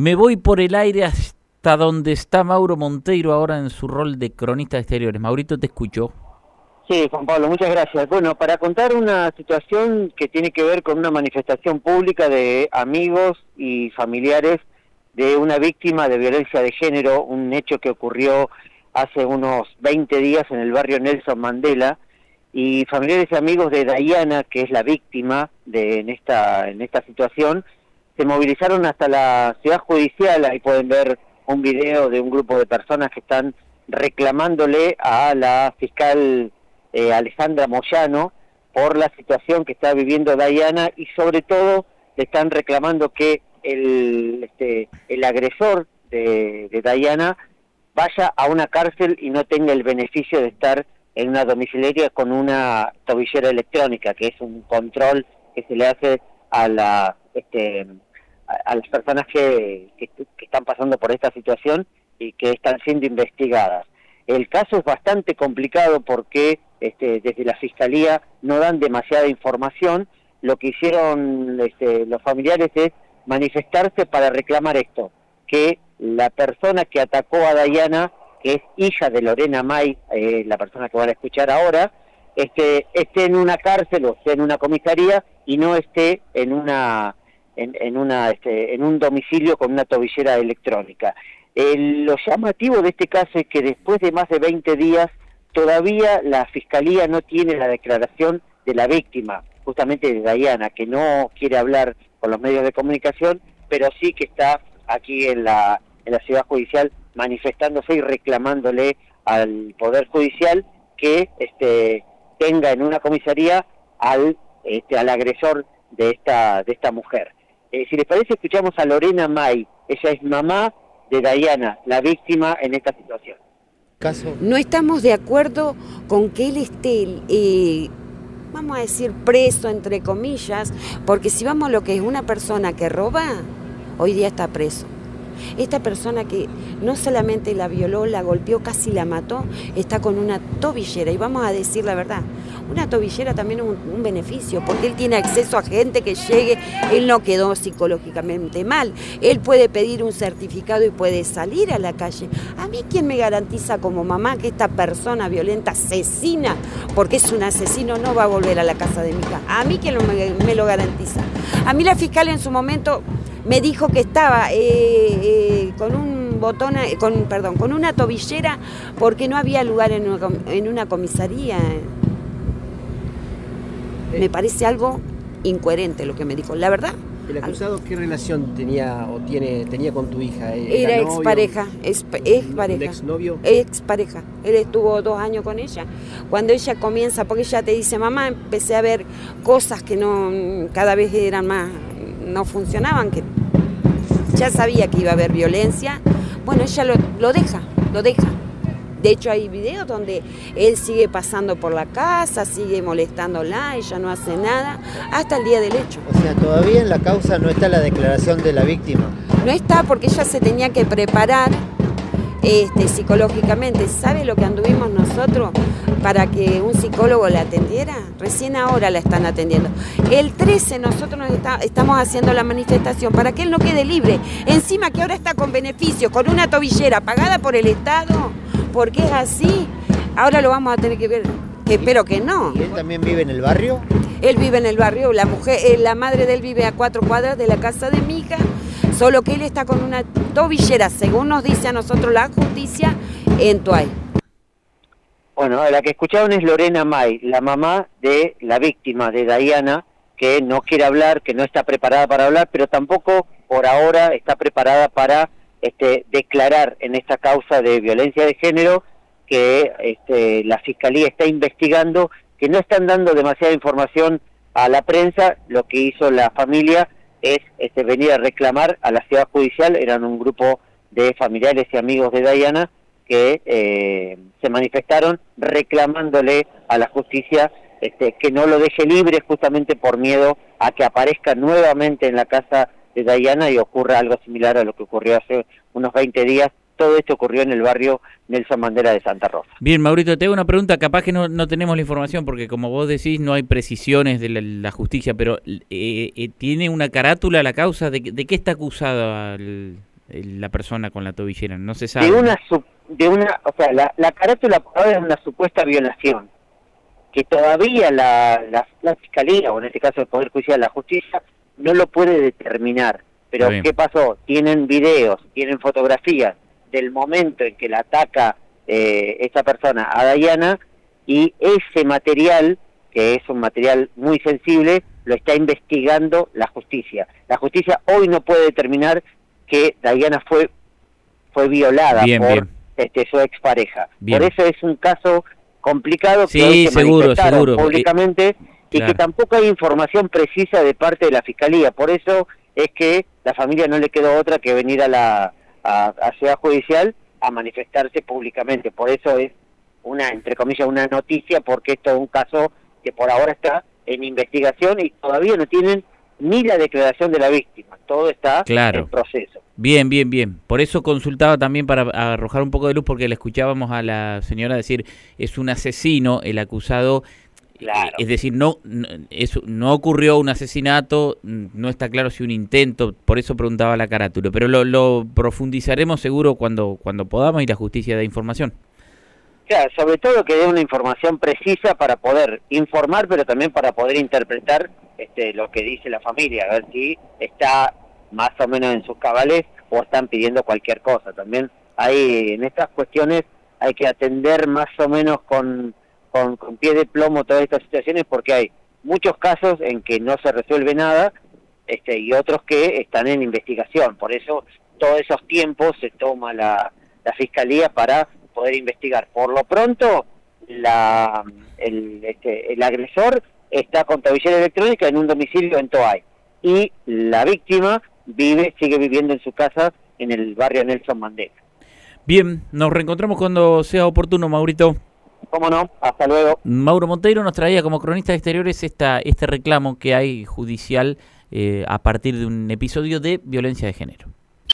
Me voy por el aire hasta donde está Mauro Monteiro ahora en su rol de cronista de exteriores. Maurito, te escucho. Sí, Juan Pablo, muchas gracias. Bueno, para contar una situación que tiene que ver con una manifestación pública de amigos y familiares de una víctima de violencia de género, un hecho que ocurrió hace unos 20 días en el barrio Nelson Mandela, y familiares y amigos de Diana, que es la víctima de, en, esta, en esta situación, se movilizaron hasta la ciudad judicial, ahí pueden ver un video de un grupo de personas que están reclamándole a la fiscal eh, Alejandra Moyano por la situación que está viviendo Diana y sobre todo le están reclamando que el, este, el agresor de, de Diana vaya a una cárcel y no tenga el beneficio de estar en una domiciliaria con una tobillera electrónica, que es un control que se le hace a la este, a, las personas que, están pasando por esta situación y que están siendo investigadas. El caso es bastante complicado porque este, desde la fiscalía no dan demasiada información. Lo que hicieron este, los familiares es manifestarse para reclamar esto, que la persona que atacó a Diana, que es hija de Lorena May, eh, la persona que van a escuchar ahora, este, esté en una cárcel o esté en una comisaría y no esté en una en, una este, en un domicilio con una tobillera electrónica. lo llamativo de este caso es que después de más de 20 días todavía la fiscalía no tiene la declaración de la víctima, justamente de Diana, que no quiere hablar con los medios de comunicación, pero sí que está aquí en la, en la ciudad judicial manifestándose y reclamándole al Poder Judicial que este, tenga en una comisaría al, este, al agresor de esta, de esta mujer. Eh, si les parece, escuchamos a Lorena May. Ella es mamá de Diana, la víctima en esta situación. No estamos de acuerdo con que él esté, eh, vamos a decir, preso, entre comillas, porque si vamos a lo que es una persona que roba, hoy día está preso. Esta persona que no solamente la violó, la golpeó, casi la mató, está con una tobillera. Y vamos a decir la verdad, una tobillera también es un, beneficio, porque él tiene acceso a gente que llegue, él no quedó psicológicamente mal, él puede pedir un certificado y puede salir a la calle. A mí, ¿quién me garantiza como mamá que esta persona violenta, asesina, porque es un asesino, no va a volver a la casa de mi hija? A mí, ¿quién me, lo garantiza? A mí la fiscal en su momento me dijo que estaba eh, eh, con un botón, eh, con, perdón, con una tobillera porque no había lugar en una comisaría. Me parece algo incoherente lo que me dijo. La verdad, ¿El acusado qué relación tenía o tiene tenía con tu hija? ¿Era, expareja, ex, pareja. ¿Ex novio? Ex pareja. Él estuvo dos años con ella. Cuando ella comienza, porque ella te dice, mamá, empecé a ver cosas que no cada vez eran más no funcionaban, que ya sabía que iba a haber violencia, bueno, ella lo, deja, lo deja. De hecho, hay videos donde él sigue pasando por la casa, sigue molestándola, ella no hace nada, hasta el día del hecho. O sea, todavía en la causa no está la declaración de la víctima. No está porque ella se tenía que preparar este, psicológicamente. ¿Sabe lo que anduvimos nosotros para que un psicólogo la atendiera? Recién ahora la están atendiendo. El 13 nosotros nos estamos haciendo la manifestación para que él no quede libre. Encima que ahora está con beneficio, con una tobillera pagada por el Estado, porque es así. Ahora lo vamos a tener que ver. Que espero que no. ¿Y él también vive en el barrio? Él vive en el barrio, la mujer, eh, la madre de él vive a cuatro cuadras de la casa de mi hija Solo que él está con una tobillera, según nos dice a nosotros la justicia, en Tuay. Bueno, la que escucharon es Lorena May, la mamá de la víctima de Diana, que no quiere hablar, que no está preparada para hablar, pero tampoco por ahora está preparada para este, declarar en esta causa de violencia de género que este, la fiscalía está investigando, que no están dando demasiada información a la prensa, lo que hizo la familia es este, venir a reclamar a la ciudad judicial, eran un grupo de familiares y amigos de Diana que eh, se manifestaron reclamándole a la justicia este, que no lo deje libre justamente por miedo a que aparezca nuevamente en la casa de Diana y ocurra algo similar a lo que ocurrió hace unos 20 días todo esto ocurrió en el barrio Nelson Mandela de Santa Rosa. Bien, Maurito, te hago una pregunta, capaz que no, no tenemos la información, porque como vos decís, no hay precisiones de la, justicia, pero eh, eh, ¿tiene una carátula la causa? ¿De, qué está acusada la persona con la tobillera? No se sabe. De una, de una o sea, la, la carátula es una supuesta violación, que todavía la, la, Fiscalía, o en este caso el Poder Judicial, la Justicia, no lo puede determinar. Pero ¿qué pasó? Tienen videos, tienen fotografías del momento en que la ataca eh, esta persona a Dayana y ese material, que es un material muy sensible, lo está investigando la justicia. La justicia hoy no puede determinar que Diana fue fue violada por Este, su expareja. Por eso es un caso complicado que sí, seguro, seguro. públicamente y que tampoco hay información precisa de parte de la fiscalía. Por eso es que la familia no le quedó otra que venir a la a Ciudad Judicial a manifestarse públicamente. Por eso es una, entre comillas, una noticia, porque esto es un caso que por ahora está en investigación y todavía no tienen ni la declaración de la víctima. Todo está en proceso. Bien, bien, bien. Por eso consultaba también para arrojar un poco de luz, porque le escuchábamos a la señora decir, es un asesino el acusado. Claro. Es decir, no, no, no ocurrió un asesinato, no está claro si un intento, por eso preguntaba la carátula, pero lo, lo profundizaremos seguro cuando, cuando podamos y la justicia da información sobre todo que dé una información precisa para poder informar, pero también para poder interpretar este, lo que dice la familia, a ver si está más o menos en sus cabales o están pidiendo cualquier cosa. También hay en estas cuestiones hay que atender más o menos con, con, con pie de plomo todas estas situaciones porque hay muchos casos en que no se resuelve nada este, y otros que están en investigación. Por eso todos esos tiempos se toma la, la fiscalía para poder investigar. Por lo pronto, la, el, este, el agresor está con tabillera electrónica en un domicilio en Toay y la víctima vive, sigue viviendo en su casa en el barrio Nelson Mandela. Bien, nos reencontramos cuando sea oportuno, Maurito. Cómo no, hasta luego. Mauro Monteiro nos traía como cronista de exteriores esta, este reclamo que hay judicial eh, a partir de un episodio de violencia de género.